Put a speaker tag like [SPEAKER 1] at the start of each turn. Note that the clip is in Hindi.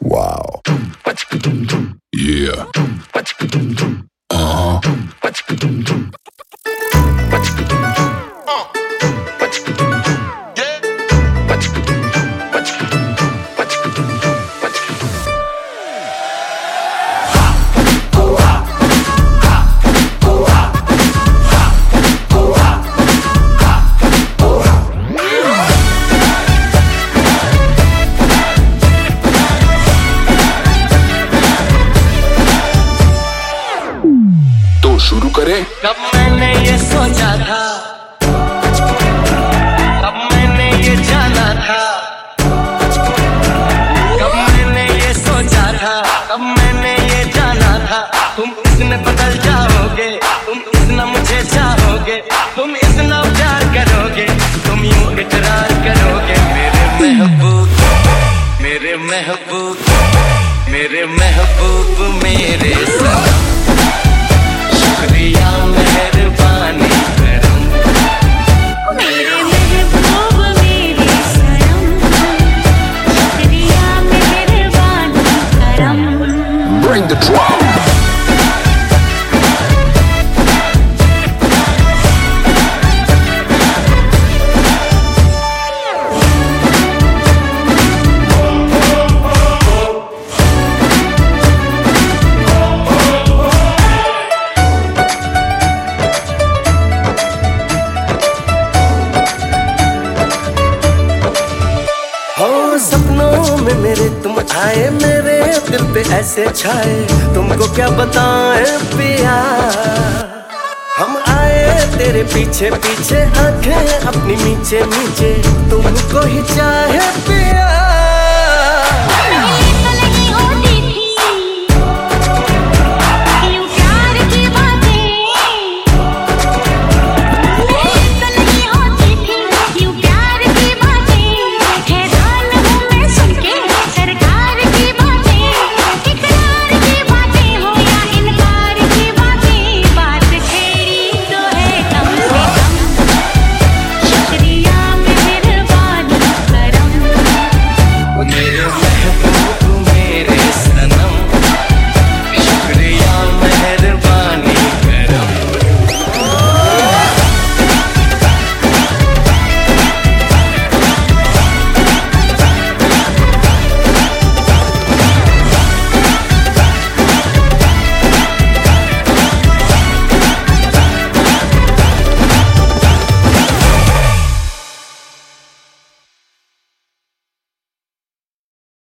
[SPEAKER 1] Wow.
[SPEAKER 2] कब मैंने ये सोचा था। कब मैंने ये जाना था। कब मैंने ये सोचा था। कब मैंने ये जाना था। तुम इसमें बदल जाओगे। तुम इतना मुझे चाहोगे। तुम इतना प्यार करोगे। तुम यूँ इकरार करोगे। मेरे महबूब मेरे महबूब मेरे महबूब मेरे साथ।
[SPEAKER 1] Bring the drum.
[SPEAKER 3] सपनों में मेरे तुम आए, मेरे दिल पे ऐसे छाए। तुमको क्या बताएँ पिया? हम आए तेरे पीछे पीछे आँखें अपनी नीचे नीचे तुमको ही चाहे पिया।